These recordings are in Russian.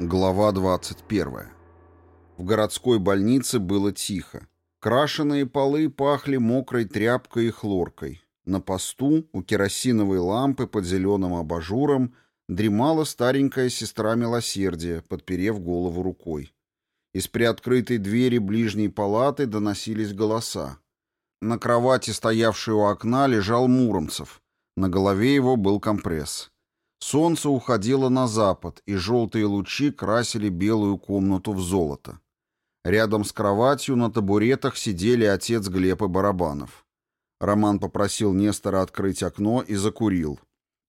Глава 21. В городской больнице было тихо. Крашеные полы пахли мокрой тряпкой и хлоркой. На посту у керосиновой лампы под зеленым абажуром дремала старенькая сестра милосердия, подперев голову рукой. Из приоткрытой двери ближней палаты доносились голоса. На кровати, стоявшей у окна, лежал Муромцев. На голове его был компресс. Солнце уходило на запад, и желтые лучи красили белую комнату в золото. Рядом с кроватью на табуретах сидели отец Глеб и Барабанов. Роман попросил Нестора открыть окно и закурил.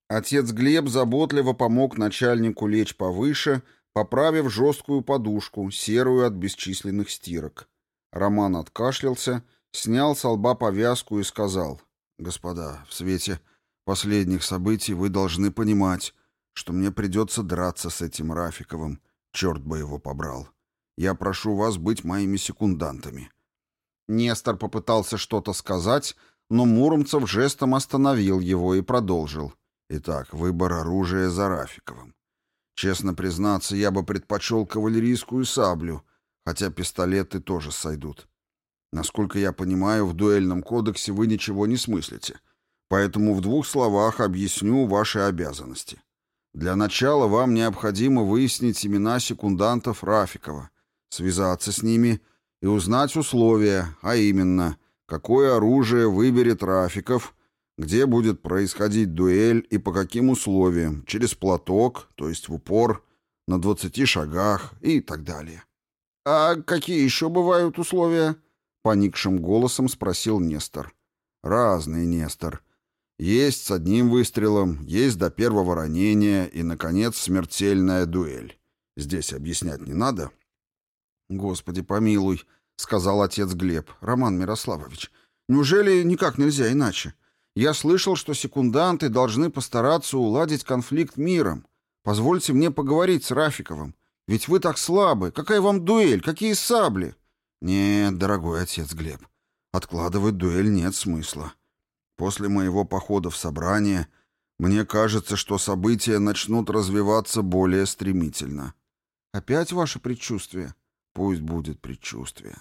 Отец Глеб заботливо помог начальнику лечь повыше, поправив жесткую подушку, серую от бесчисленных стирок. Роман откашлялся, снял с лба повязку и сказал, «Господа, в свете последних событий вы должны понимать, что мне придется драться с этим Рафиковым. Черт бы его побрал. Я прошу вас быть моими секундантами». Нестор попытался что-то сказать, но Муромцев жестом остановил его и продолжил. «Итак, выбор оружия за Рафиковым. Честно признаться, я бы предпочел кавалерийскую саблю, хотя пистолеты тоже сойдут. Насколько я понимаю, в дуэльном кодексе вы ничего не смыслите. Поэтому в двух словах объясню ваши обязанности. Для начала вам необходимо выяснить имена секундантов Рафикова, связаться с ними и узнать условия, а именно, какое оружие выберет Рафиков, где будет происходить дуэль и по каким условиям, через платок, то есть в упор, на 20 шагах и так далее. «А какие еще бывают условия?» — поникшим голосом спросил Нестор. «Разные, Нестор. Есть с одним выстрелом, есть до первого ранения и, наконец, смертельная дуэль. Здесь объяснять не надо. «Господи, помилуй», — сказал отец Глеб. «Роман Мирославович, неужели никак нельзя иначе? Я слышал, что секунданты должны постараться уладить конфликт миром. Позвольте мне поговорить с Рафиковым. Ведь вы так слабы. Какая вам дуэль? Какие сабли?» «Нет, дорогой отец Глеб, откладывать дуэль нет смысла. После моего похода в собрание мне кажется, что события начнут развиваться более стремительно. Опять ваше предчувствие? Пусть будет предчувствие.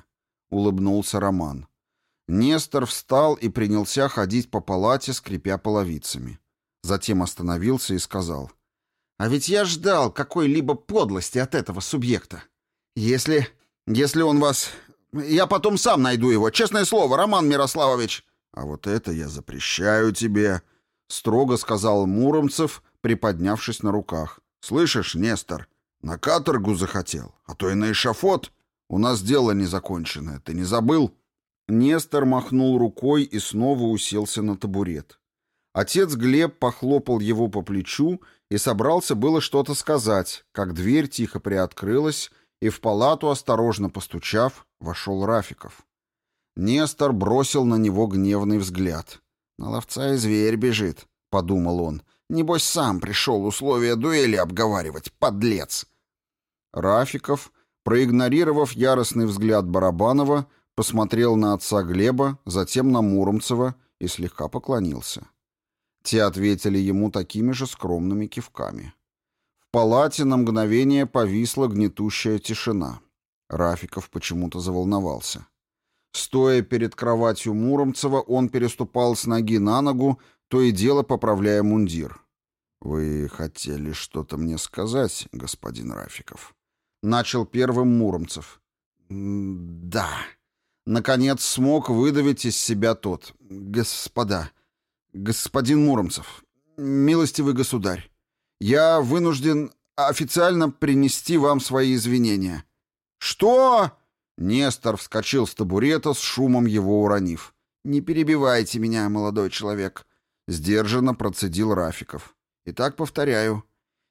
Улыбнулся Роман. Нестор встал и принялся ходить по палате, скрипя половицами. Затем остановился и сказал. «А ведь я ждал какой-либо подлости от этого субъекта. Если... если он вас... Я потом сам найду его, честное слово, Роман Мирославович. «А вот это я запрещаю тебе», — строго сказал Муромцев, приподнявшись на руках. «Слышишь, Нестор, на каторгу захотел, а то и на эшафот. У нас дело незаконченное, ты не забыл?» Нестор махнул рукой и снова уселся на табурет. Отец Глеб похлопал его по плечу и собрался было что-то сказать, как дверь тихо приоткрылась, и в палату, осторожно постучав, вошел Рафиков. Нестор бросил на него гневный взгляд. «На ловца и зверь бежит», — подумал он. «Небось, сам пришел условия дуэли обговаривать, подлец!» Рафиков, проигнорировав яростный взгляд Барабанова, посмотрел на отца Глеба, затем на Муромцева и слегка поклонился. Те ответили ему такими же скромными кивками. В палате на мгновение повисла гнетущая тишина. Рафиков почему-то заволновался. Стоя перед кроватью Муромцева, он переступал с ноги на ногу, то и дело поправляя мундир. «Вы хотели что-то мне сказать, господин Рафиков?» Начал первым Муромцев. «Да». Наконец смог выдавить из себя тот. «Господа, господин Муромцев, милостивый государь, я вынужден официально принести вам свои извинения». «Что?» Нестор вскочил с табурета, с шумом его уронив. «Не перебивайте меня, молодой человек», — сдержанно процедил Рафиков. «Итак, повторяю.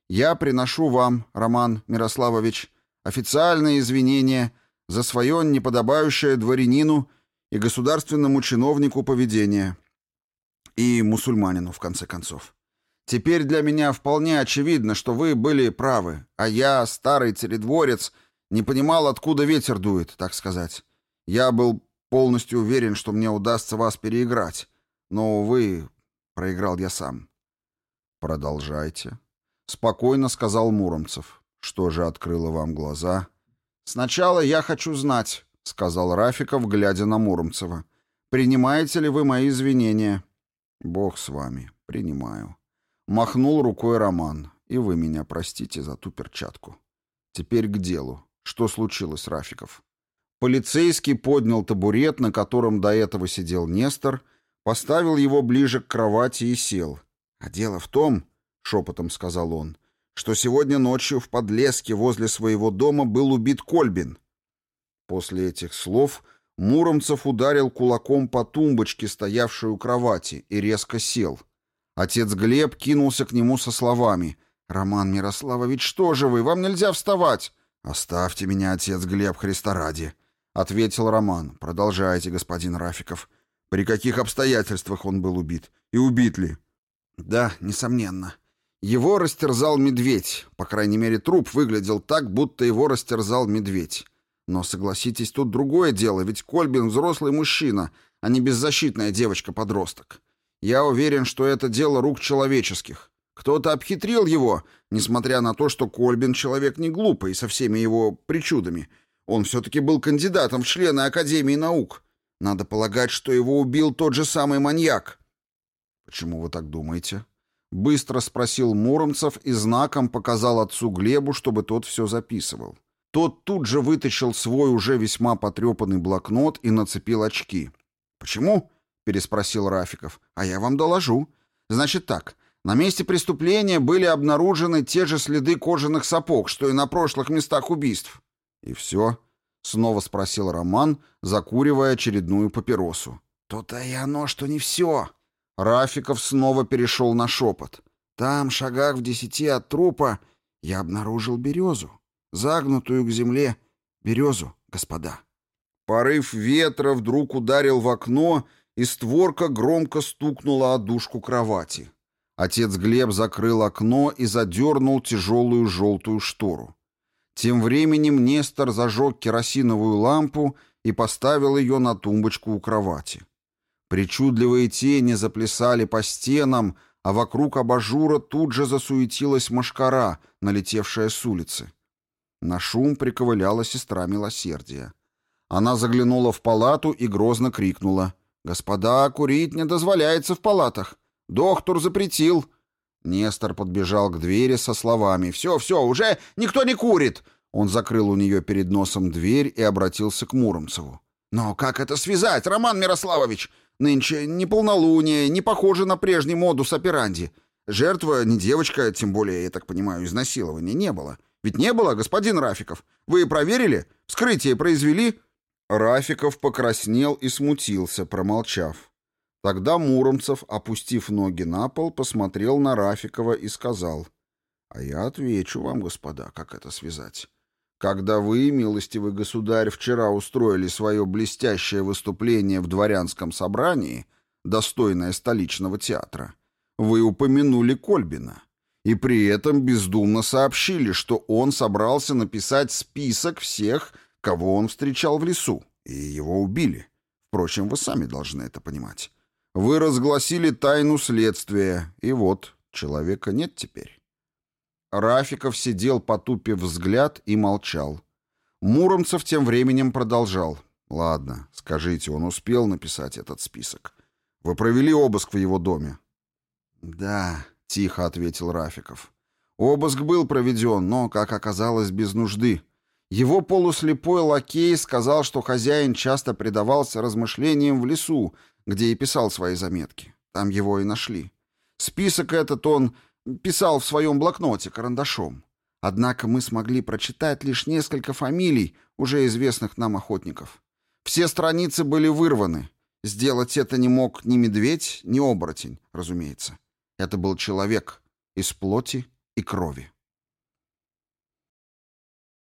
Я приношу вам, Роман Мирославович, официальные извинения за свое неподобающее дворянину и государственному чиновнику поведение. И мусульманину, в конце концов. Теперь для меня вполне очевидно, что вы были правы, а я, старый царедворец, не понимал, откуда ветер дует, так сказать. Я был полностью уверен, что мне удастся вас переиграть. Но, увы, проиграл я сам. «Продолжайте», — спокойно сказал Муромцев. «Что же открыло вам глаза?» «Сначала я хочу знать», — сказал Рафиков, глядя на Муромцева. «Принимаете ли вы мои извинения?» «Бог с вами. Принимаю». Махнул рукой Роман. «И вы меня простите за ту перчатку. Теперь к делу. Что случилось, Рафиков? Полицейский поднял табурет, на котором до этого сидел Нестор, поставил его ближе к кровати и сел. «А дело в том», — шепотом сказал он, — «что сегодня ночью в Подлеске возле своего дома был убит Кольбин». После этих слов Муромцев ударил кулаком по тумбочке, стоявшей у кровати, и резко сел. Отец Глеб кинулся к нему со словами «Роман Мирославович, что же вы? Вам нельзя вставать!» «Оставьте меня, отец Глеб, Христа ради», — ответил Роман. «Продолжайте, господин Рафиков. При каких обстоятельствах он был убит? И убит ли?» «Да, несомненно. Его растерзал медведь. По крайней мере, труп выглядел так, будто его растерзал медведь. Но, согласитесь, тут другое дело, ведь Кольбин взрослый мужчина, а не беззащитная девочка-подросток. Я уверен, что это дело рук человеческих. Кто-то обхитрил его, несмотря на то, что Кольбин человек не глупый со всеми его причудами. Он все-таки был кандидатом в члены Академии наук. Надо полагать, что его убил тот же самый маньяк. «Почему вы так думаете?» Быстро спросил Муромцев и знаком показал отцу Глебу, чтобы тот все записывал. Тот тут же вытащил свой уже весьма потрепанный блокнот и нацепил очки. «Почему?» — переспросил Рафиков. «А я вам доложу. Значит так, на месте преступления были обнаружены те же следы кожаных сапог, что и на прошлых местах убийств. И все? Снова спросил Роман, закуривая очередную папиросу. То-то и оно, что не все. Рафиков снова перешел на шепот. Там, шагах в десяти от трупа, я обнаружил березу, загнутую к земле березу, господа. Порыв ветра вдруг ударил в окно, и створка громко стукнула о дужку кровати. Отец Глеб закрыл окно и задернул тяжелую желтую штору. Тем временем Нестор зажег керосиновую лампу и поставил ее на тумбочку у кровати. Причудливые тени заплясали по стенам, а вокруг абажура тут же засуетилась мошкара, налетевшая с улицы. На шум приковыляла сестра милосердия. Она заглянула в палату и грозно крикнула. «Господа, курить не дозволяется в палатах! «Доктор запретил». Нестор подбежал к двери со словами «Все, все, уже никто не курит!» Он закрыл у нее перед носом дверь и обратился к Муромцеву. «Но как это связать, Роман Мирославович? Нынче не полнолуние, не похоже на прежний модус операнди. Жертва не девочка, тем более, я так понимаю, изнасилования не было. Ведь не было, господин Рафиков. Вы проверили? Вскрытие произвели?» Рафиков покраснел и смутился, промолчав. Тогда Муромцев, опустив ноги на пол, посмотрел на Рафикова и сказал, «А я отвечу вам, господа, как это связать. Когда вы, милостивый государь, вчера устроили свое блестящее выступление в дворянском собрании, достойное столичного театра, вы упомянули Кольбина» и при этом бездумно сообщили, что он собрался написать список всех, кого он встречал в лесу, и его убили. Впрочем, вы сами должны это понимать. Вы разгласили тайну следствия, и вот, человека нет теперь. Рафиков сидел, потупив взгляд, и молчал. Муромцев тем временем продолжал. «Ладно, скажите, он успел написать этот список? Вы провели обыск в его доме?» «Да», — тихо ответил Рафиков. «Обыск был проведен, но, как оказалось, без нужды. Его полуслепой лакей сказал, что хозяин часто предавался размышлениям в лесу, где и писал свои заметки. Там его и нашли. Список этот он писал в своем блокноте карандашом. Однако мы смогли прочитать лишь несколько фамилий уже известных нам охотников. Все страницы были вырваны. Сделать это не мог ни медведь, ни оборотень, разумеется. Это был человек из плоти и крови.